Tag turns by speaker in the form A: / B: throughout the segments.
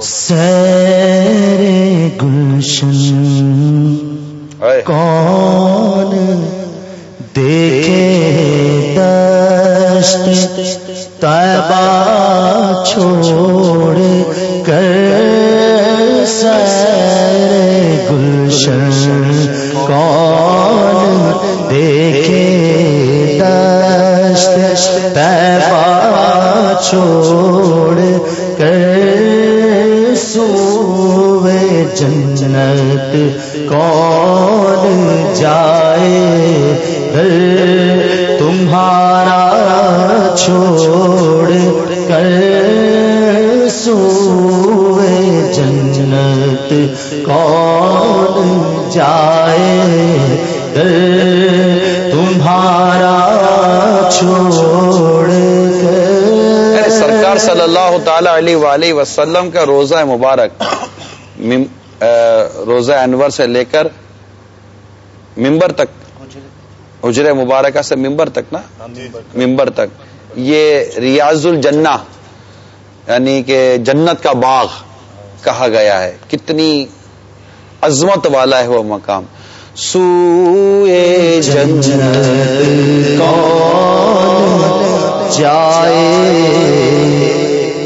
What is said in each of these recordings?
A: سیر گلشن۔ کون جائے تمہارا چھوڑ کر سوئے جنت کون جائے تمہارا چھوڑ
B: سرکار صلی اللہ تعالی علیہ وسلم کا روزہ مبارک روزہ انور سے لے کر ممبر تک حجر مبارکہ سے ممبر تک نا؟ ممبر تک. یہ ریاض الجنہ یعنی کہ جنت کا باغ کہا گیا ہے. کتنی عظمت والا ہے وہ مقام. سوئے جنت کون جائے؟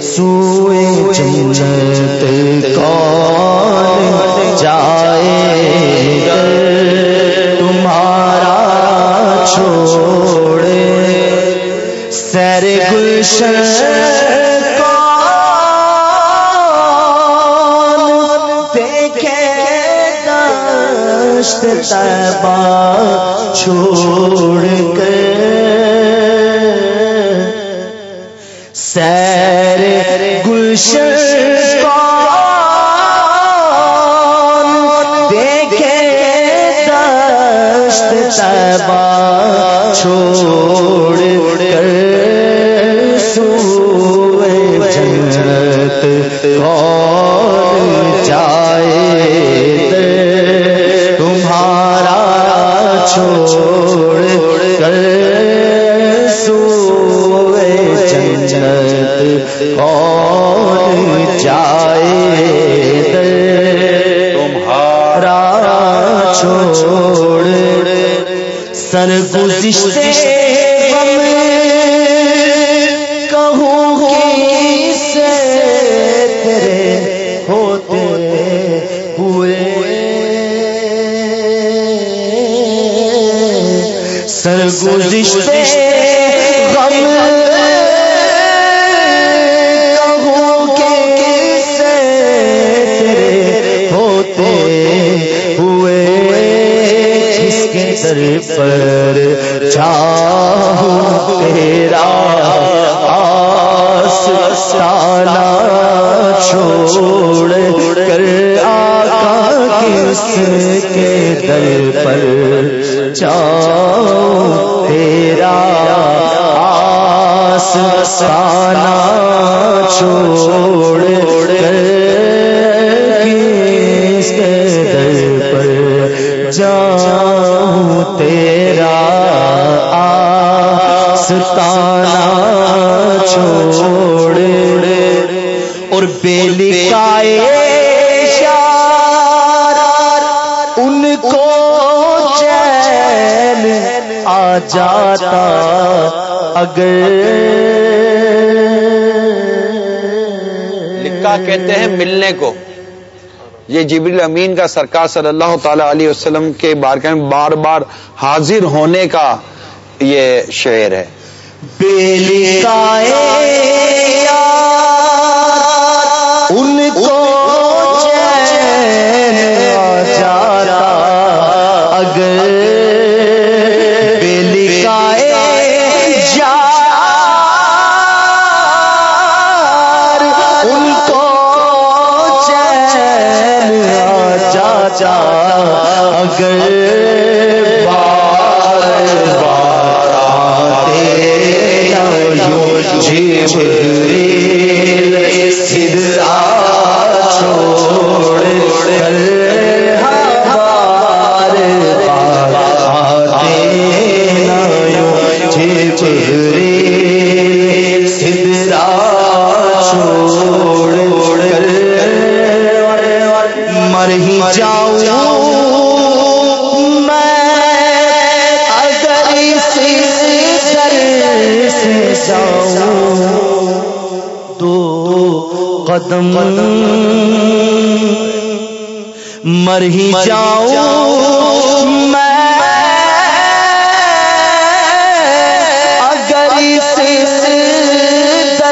B: سوئے جنت کون جائے؟ گلشن چھوڑ سیر گلشن سر پر جا تیرا آستانہ چھوڑ اور بیلی کائے ان کو چین آ جاتا اگر لکھا کہتے ہیں ملنے کو۔ یہ جبریل امین کا سرکار صلی اللہ تعالی علیہ وسلم کے بار میں بار بار حاضر ہونے کا یہ شعر ہے۔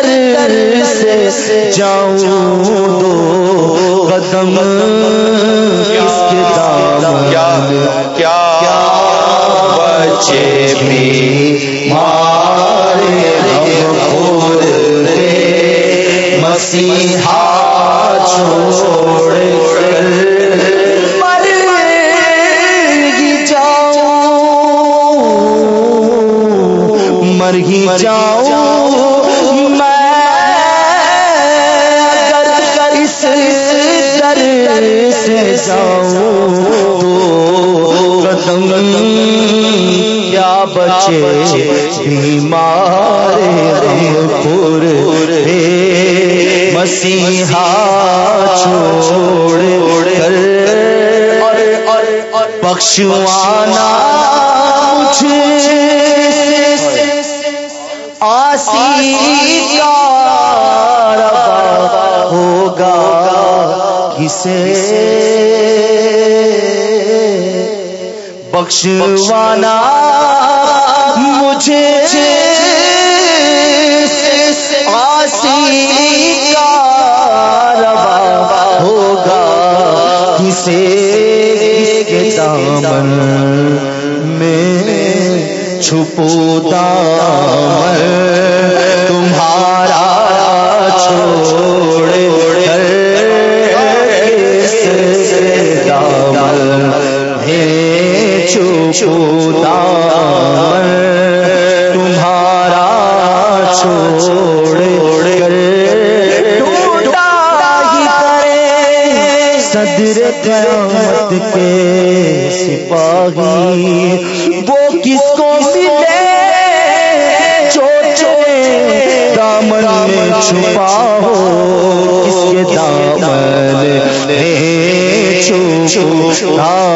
B: در سے جاؤں دو قدم اس کے دام
A: کیا بچے بھی
B: مارے ہم خود مسیحا چھوڑ در سے جاؤں۔ تو قدم کیا بچے بیمار پور مسیحا چھوڑ کر بخشوانا مجھے۔ آسی کا کسے بخشوانا مجھے آسی کا روا ہوگا کسے کے دامن میں چھپو دامن ہے چھپو دامن تمہارا چھوڑ کر۔ ٹوٹا ہی کرے صدر قیامت کے سپاہی۔ وہ کس کو ملے؟ جو چلے، دامن میں چھپا ہو۔ کس کے دامن میں چھپا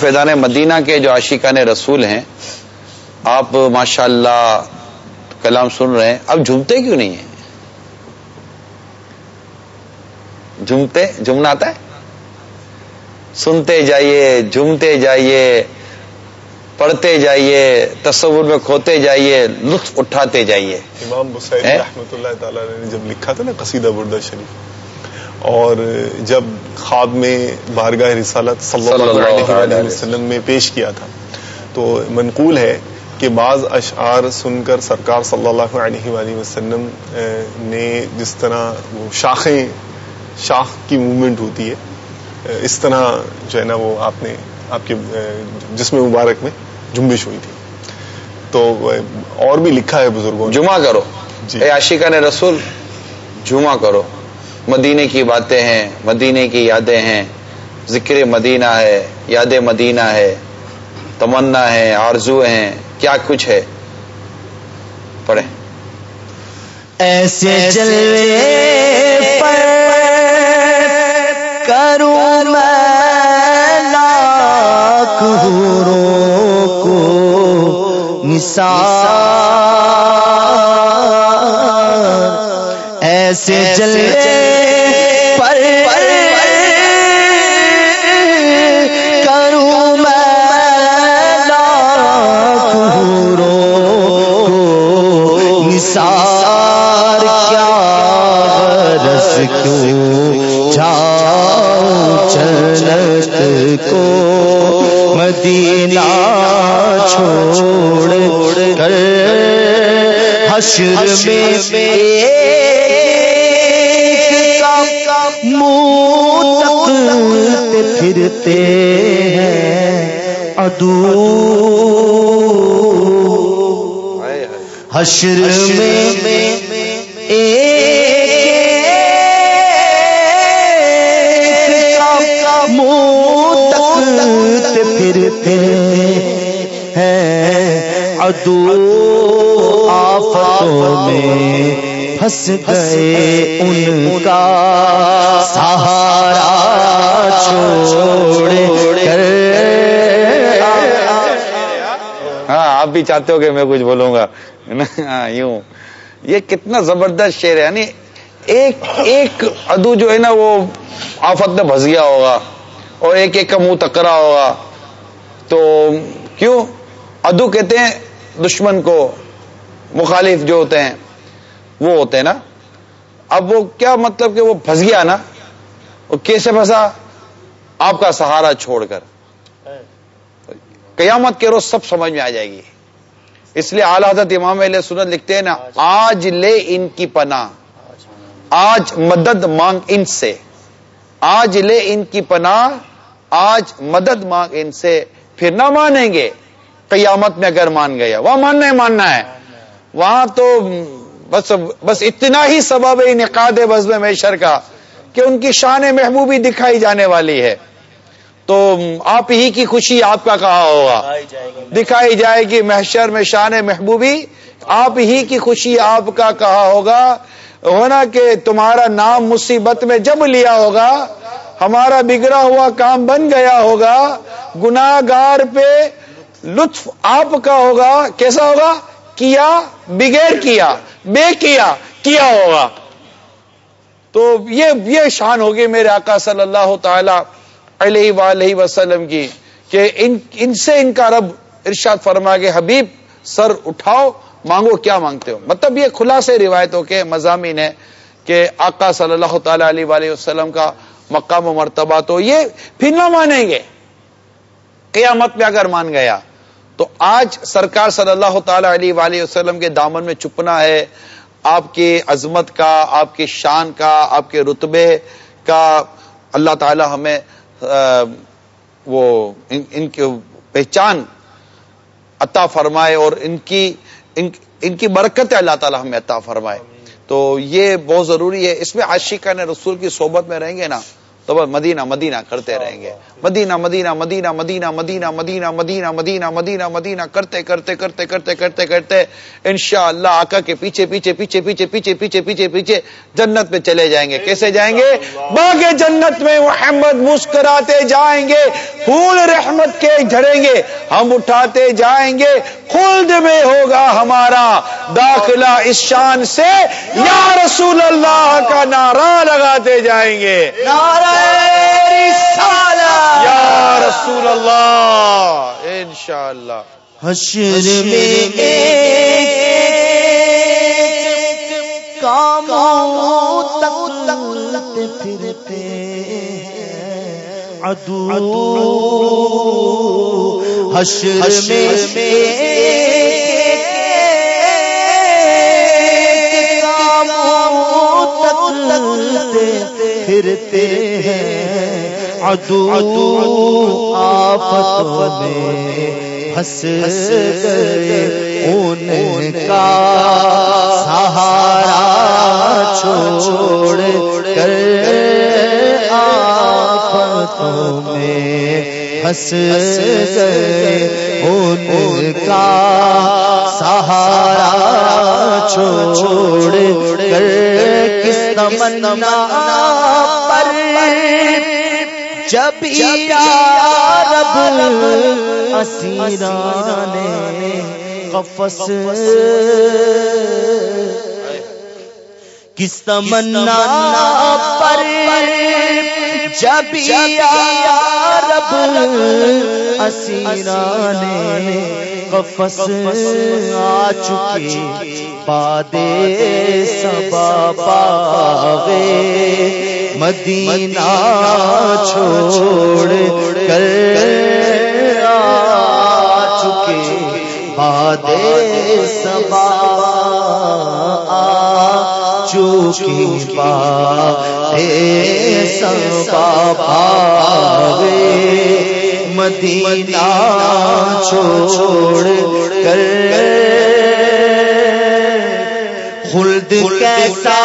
A: فیضان مدینہ کے جو عاشقان رسول ہیں آپ ماشاءاللہ کلام سن رہے ہیں۔ اب جھومتے کیوں نہیں ہیں؟ جھومتے جھومنا آتا ہے؟ سنتے جائیے جھومتے جائیے پڑھتے جائیے تصور میں کھوتے جائیے لطف اٹھاتے جائیے۔
C: امام
A: ہے؟
C: رحمۃ اللہ تعالی نے جب لکھا تھا نا قصیدہ بردہ شریف اور جب خواب میں بارگاہ رسالت صلی اللہ علیہ وسلم میں پیش کیا تھا تو منقول ہے کہ بعض اشعار سن کر سرکار صلی اللہ علیہ وآلہ وسلم نے جس طرح وہ شاخیں شاخ کی موومنٹ ہوتی ہے اس طرح جو ہے نا وہ آپ نے آپ کے جسم مبارک میں جنبش ہوئی تھی۔ تو اور بھی لکھا ہے بزرگوں نے۔
A: جمعہ کرو۔
C: جی۔
A: اے عاشقان رسول جمعہ کرو۔ مدینے کی باتیں ہیں، مدینے کی یادیں ہیں۔ ذکر مدینہ ہے، یاد مدینہ ہے۔ تمنا ہے، آرزو ہیں، کیا کچھ ہے؟ پڑھیں۔
B: ایسے جلوے پر کروں میں لاکھ کو نثار ایسے جلے مدینہ چھوڑ کر حشر میں ایک منہ پھرتے ہیں ادو حشر میں ہیں ادو آفتوں میں پھنس گئے ان کا سہارا چھوڑ کر۔
A: ہاں آپ بھی چاہتے ہو کہ میں کچھ بولوں گا۔ ہاں، یوں۔ یہ کتنا زبردست شعر ہے۔ یعنی ایک ایک ادو جو ہے نا، وہ آفت میں پھنس گیا ہوگا اور ایک ایک کا منہ تکرا ہوگا۔ تو کیوں؟ ادو کہتے ہیں دشمن کو مخالف جو ہوتے ہیں، وہ ہوتے ہیں نا؟ اب وہ کیا مطلب کہ وہ پھنس گیا نا؟ وہ کیسے پھنسا؟ آپ کا سہارا چھوڑ کر۔ قیامت کے روز سب سمجھ میں آ جائے گی۔ اس لیے اعلی حضرت امام علیہ سنت لکھتے ہیں نا، آج لے ان کی پناہ۔ آج مدد مانگ ان سے۔ آج لے ان کی پناہ، آج مدد مانگ ان سے۔ پھر نہ مانیں گے۔ قیامت میں اگر مان گیا۔ وہاں ماننا ہی ماننا ہے۔ وہاں تو بس بس اتنا ہی سبب انعقاد بزم میشر کا کہ ان کی شان محبوبی دکھائی جانے والی ہے۔ تو آپ ہی کی خوشی آپ کا کہا ہوگا؟ دکھائی جائے گی محشر۔ میں شان محبوبی۔ آپ ہی کی خوشی آپ کا کہا ہوگا؟ ہونا کہ تمہارا نام مصیبت میں جب لیا ہوگا۔ ہمارا بگڑا ہوا کام بن گیا ہوگا۔ گناہ گار پہ لطف آپ کا ہوگا، کیسا ہوگا؟ کیا، بغیر کیا، بے کیا کیا ہوگا؟ تو یہ یہ شان ہوگی میرے آقا صلی اللہ تعالی علیہ وآلہ وسلم کی کہ ان ان سے ان کا رب ارشاد فرما کے حبیب، سر اٹھاؤ، مانگو کیا مانگتے ہو؟ مطلب یہ کھلا سے روایتوں کے مضامین ہے کہ آقا صلی اللہ تعالی علیہ وآلہ وسلم کا مقام و مرتبہ تو یہ پھر نہ مانیں گے۔ قیامت میں اگر مان گیا تو آج سرکار صلی اللہ تعالی علیہ وآلہ وسلم کے دامن میں چپنا ہے آپ کی عظمت کا آپ کی شان کا آپ کے رتبے کا اللہ تعالی ہمیں وہ ان, ان کی پہچان عطا فرمائے اور ان کی ان, ان کی برکت اللہ تعالی ہمیں عطا فرمائے۔ تو یہ بہت ضروری ہے۔ اس میں عاشقہ نے رسول کی صحبت میں رہیں گے نا؟ تو بس مدینہ مدینہ کرتے رہیں گے۔ مدینہ مدینہ مدینہ مدینہ مدینہ مدینہ مدینہ مدینہ مدینہ مدینہ کرتے کرتے کرتے کرتے کرتے کرتے انشاء اللہ آقا کے پیچھے پیچھے پیچھے پیچھے پیچھے پیچھے پیچھے پیچھے جنت میں چلے جائیں گے۔ کیسے جائیں گے؟ باغ جنت میں محمد مسکراتے جائیں گے، پھول رحمت کے جھڑیں گے، ہم اٹھاتے جائیں گے۔ خلد میں ہوگا ہمارا داخلہ اس شان سے۔ یا رسول اللہ کا نعرہ لگاتے جائیں گے۔ یا رسول اللہ۔ انشاءاللہ۔
B: حشر میں کام تک پھرتے ادو حشر میں پھرتے ہیں۔ ادو آفت میں پھنس گئے۔ ان کا سہارا چھوڑ کر آفتوں میں پھنس گئے۔ ان کا سہارا چھوڑ کر کس تمنا جب رب اسیران قفس کس تمنا پر جب رب اسیرانے قفس آ چکے پادے سبا پاوے مدینہ چھوڑ کر آ چکے پادے سبا چوکی پا سبا پاوے مدینہ چھوڑ کر۔ خلد کیسا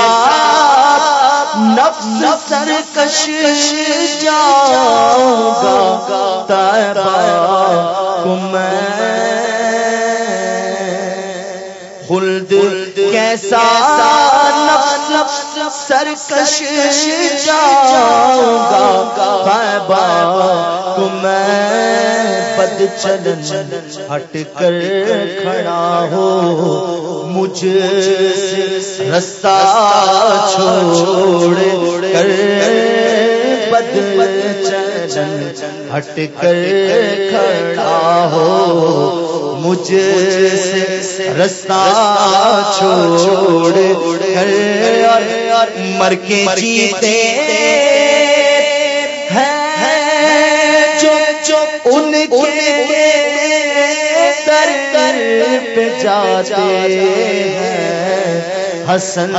B: نفس سرکش جاؤں گا تیبا کو میں خلد کیسا نفس سرکش جاؤں گا۔ تیبا کو میں بد چلن ہٹ کر کھڑا ہو۔ مجھ رستہ چھوڑ کر بد چلن ہٹ کر کھڑا ہو۔ مجھ سے رستہ چھوڑ کر مر کے جیتے ہیں جو ان کے در در پہ جاتے ہیں۔ حسن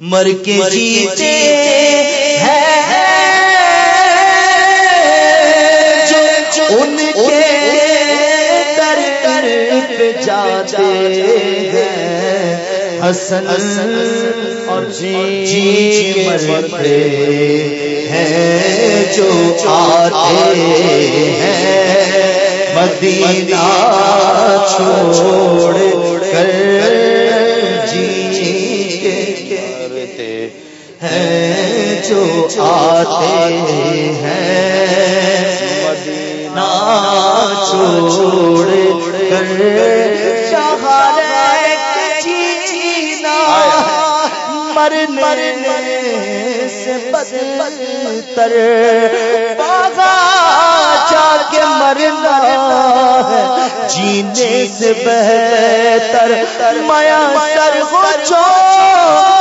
B: مر کے جیتے ہیں۔ ان کے در در پہ جاتے ہیں۔ حسن اور جی مرتے ہیں۔ جو آتے ہیں۔ مدینہ چھوڑ کر جی ہیں۔ جو آتے ہیں۔ چھوڑ کر شہر جینا مرنے سے بدتر باغا جا کے مرنا ہے، جینے سے بہتر۔ میا سر چھو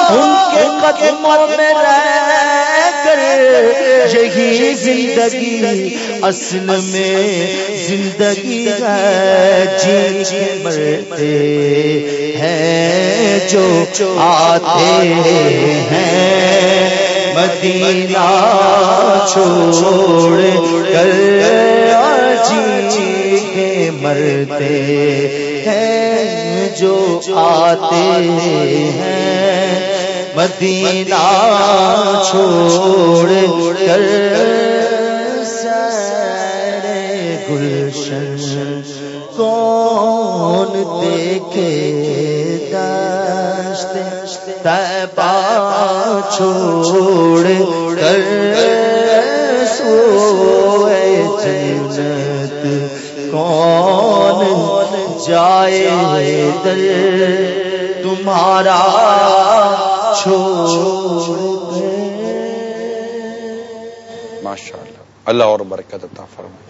B: ان کے قدموں میں رہ یہی زندگی اصل میں زندگی ہے جی جی مرتے ہیں جو آتے ہیں۔ مدینہ چھوڑ کر جی کے مرتے ہیں جو آتے ہیں۔ مدینہ چھوڑ کر سارے گلشن کون دیکھے دشت تیبا چھوڑ کر سوئے جنت کون جائے در تمہارا چھوڑ
A: ماشاء اللہ اللہ اور برکت عطا فرمائے۔